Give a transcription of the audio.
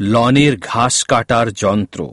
লনের ঘাস কাটার যন্ত্র।